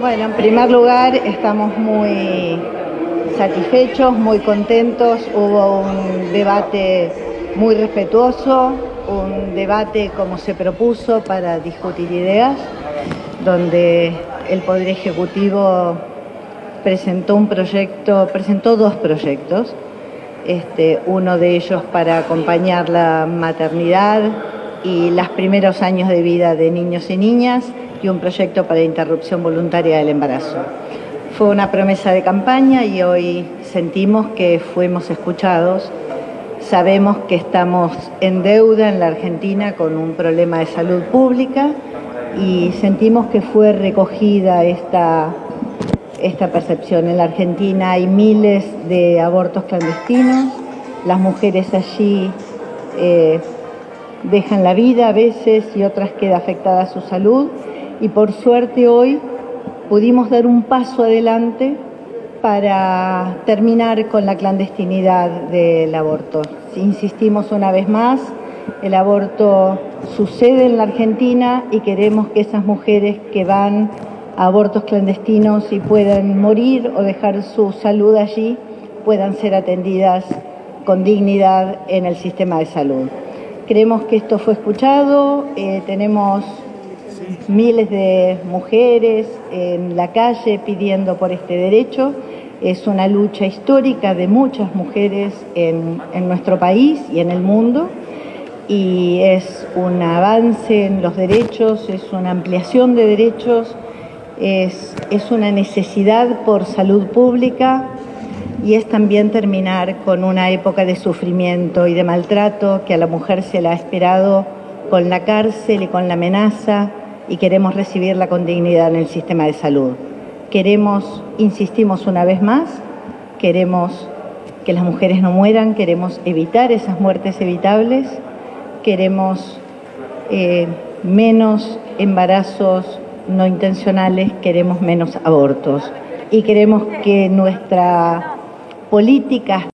Bueno, en primer lugar estamos muy satisfechos, muy contentos. Hubo un debate muy respetuoso, un debate como se propuso para discutir ideas, donde el Poder Ejecutivo presentó un proyecto, presentó dos proyectos, este, uno de ellos para acompañar la maternidad y los primeros años de vida de niños y niñas y un proyecto para interrupción voluntaria del embarazo. Fue una promesa de campaña y hoy sentimos que fuimos escuchados. Sabemos que estamos en deuda en la Argentina con un problema de salud pública y sentimos que fue recogida esta, esta percepción. En la Argentina hay miles de abortos clandestinos, las mujeres allí eh, dejan la vida a veces y otras queda afectada su salud y por suerte hoy pudimos dar un paso adelante para terminar con la clandestinidad del aborto. Insistimos una vez más, el aborto sucede en la Argentina y queremos que esas mujeres que van a abortos clandestinos y puedan morir o dejar su salud allí, puedan ser atendidas con dignidad en el sistema de salud. Creemos que esto fue escuchado, eh, tenemos miles de mujeres en la calle pidiendo por este derecho. Es una lucha histórica de muchas mujeres en, nuestro país y en el mundo y es un avance en los derechos, es una ampliación de derechos, es, es una necesidad por salud pública y es también terminar con una época de sufrimiento y de maltrato que a la mujer se la ha esperado con la cárcel y con la amenaza y queremos recibirla con dignidad en el sistema de salud. Queremos, insistimos una vez más, queremos que las mujeres no mueran, queremos evitar esas muertes evitables, queremos eh, menos embarazos no intencionales, queremos menos abortos y queremos que nuestra política